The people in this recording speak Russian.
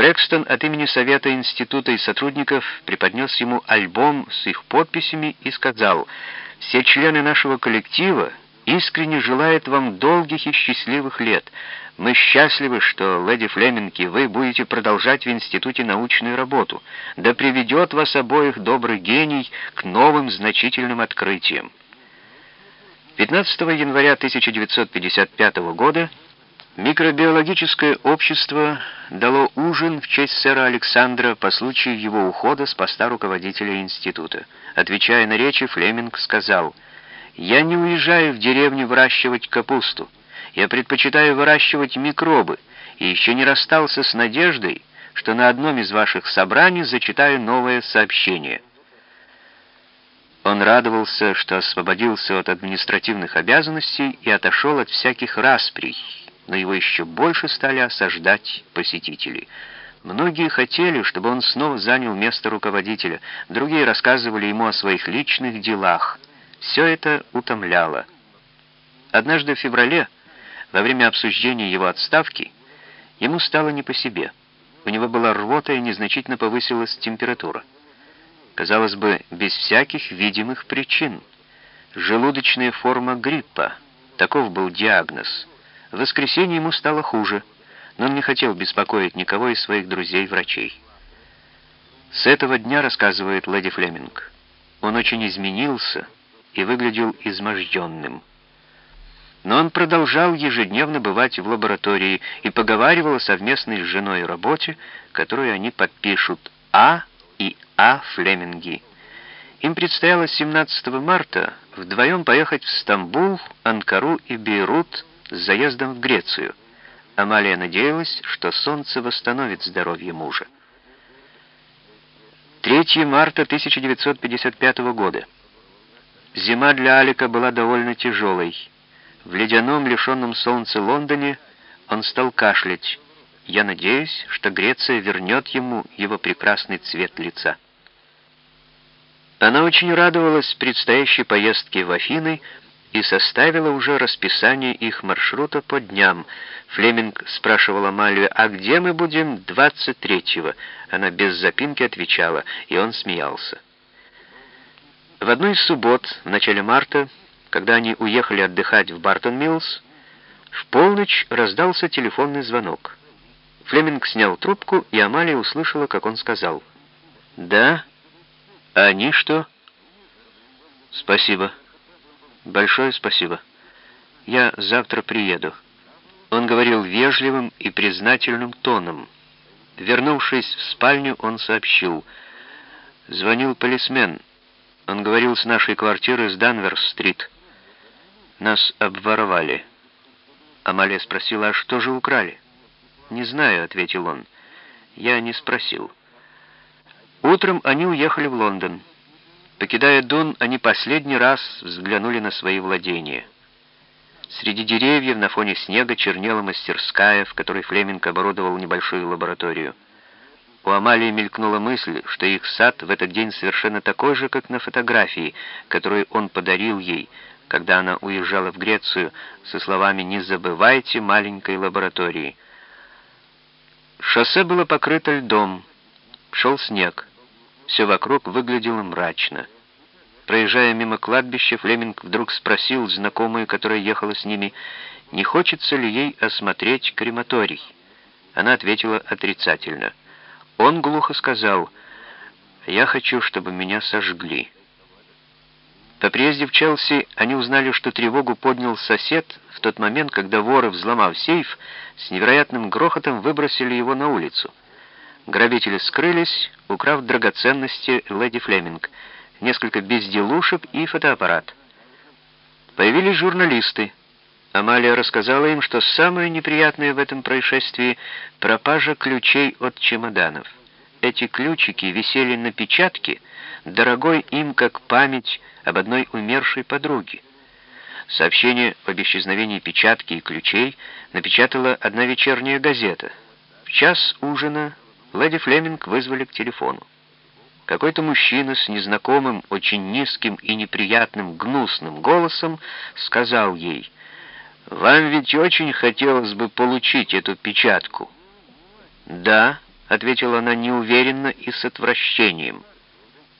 Крэкстон от имени Совета Института и сотрудников преподнес ему альбом с их подписями и сказал, «Все члены нашего коллектива искренне желают вам долгих и счастливых лет. Мы счастливы, что, леди Флеминг, и вы будете продолжать в институте научную работу. Да приведет вас обоих добрый гений к новым значительным открытиям». 15 января 1955 года Микробиологическое общество дало ужин в честь сэра Александра по случаю его ухода с поста руководителя института. Отвечая на речи, Флеминг сказал, «Я не уезжаю в деревню выращивать капусту. Я предпочитаю выращивать микробы, и еще не расстался с надеждой, что на одном из ваших собраний зачитаю новое сообщение». Он радовался, что освободился от административных обязанностей и отошел от всяких расприй, но его еще больше стали осаждать посетители. Многие хотели, чтобы он снова занял место руководителя, другие рассказывали ему о своих личных делах. Все это утомляло. Однажды в феврале, во время обсуждения его отставки, ему стало не по себе. У него была рвота и незначительно повысилась температура. Казалось бы, без всяких видимых причин. Желудочная форма гриппа. Таков был диагноз. В воскресенье ему стало хуже, но он не хотел беспокоить никого из своих друзей-врачей. С этого дня, рассказывает леди Флеминг, он очень изменился и выглядел изможденным. Но он продолжал ежедневно бывать в лаборатории и поговаривал о совместной с женой работе, которую они подпишут «А» и «А» Флеминги. Им предстояло 17 марта вдвоем поехать в Стамбул, Анкару и Бейрут с заездом в Грецию. Амалия надеялась, что солнце восстановит здоровье мужа. 3 марта 1955 года. Зима для Алика была довольно тяжелой. В ледяном, лишенном солнца Лондоне он стал кашлять. Я надеюсь, что Греция вернет ему его прекрасный цвет лица. Она очень радовалась предстоящей поездке в Афины, и составила уже расписание их маршрута по дням. Флеминг спрашивал Амалию, «А где мы будем 23-го?» Она без запинки отвечала, и он смеялся. В одну из суббот, в начале марта, когда они уехали отдыхать в Бартон-Миллс, в полночь раздался телефонный звонок. Флеминг снял трубку, и Амалия услышала, как он сказал, «Да? А они что?» «Спасибо». «Большое спасибо. Я завтра приеду». Он говорил вежливым и признательным тоном. Вернувшись в спальню, он сообщил. Звонил полисмен. Он говорил с нашей квартиры с Данверс-стрит. Нас обворовали. Амалия спросила, а что же украли? «Не знаю», — ответил он. «Я не спросил». Утром они уехали в Лондон. Покидая Дон, они последний раз взглянули на свои владения. Среди деревьев на фоне снега чернела мастерская, в которой Флеминг оборудовал небольшую лабораторию. У Амалии мелькнула мысль, что их сад в этот день совершенно такой же, как на фотографии, которую он подарил ей, когда она уезжала в Грецию, со словами «Не забывайте маленькой лаборатории». Шоссе было покрыто льдом, шел снег. Все вокруг выглядело мрачно. Проезжая мимо кладбища, Флеминг вдруг спросил знакомую, которая ехала с ними, не хочется ли ей осмотреть крематорий. Она ответила отрицательно. Он глухо сказал, «Я хочу, чтобы меня сожгли». По приезде в Челси они узнали, что тревогу поднял сосед в тот момент, когда воры, взломав сейф, с невероятным грохотом выбросили его на улицу. Грабители скрылись, украв драгоценности леди Флеминг, несколько безделушек и фотоаппарат. Появились журналисты. Амалия рассказала им, что самое неприятное в этом происшествии — пропажа ключей от чемоданов. Эти ключики висели на печатке, дорогой им как память об одной умершей подруге. Сообщение об исчезновении печатки и ключей напечатала одна вечерняя газета. В час ужина Леди Флеминг вызвали к телефону. Какой-то мужчина с незнакомым, очень низким и неприятным, гнусным голосом сказал ей, «Вам ведь очень хотелось бы получить эту печатку». «Да», — ответила она неуверенно и с отвращением.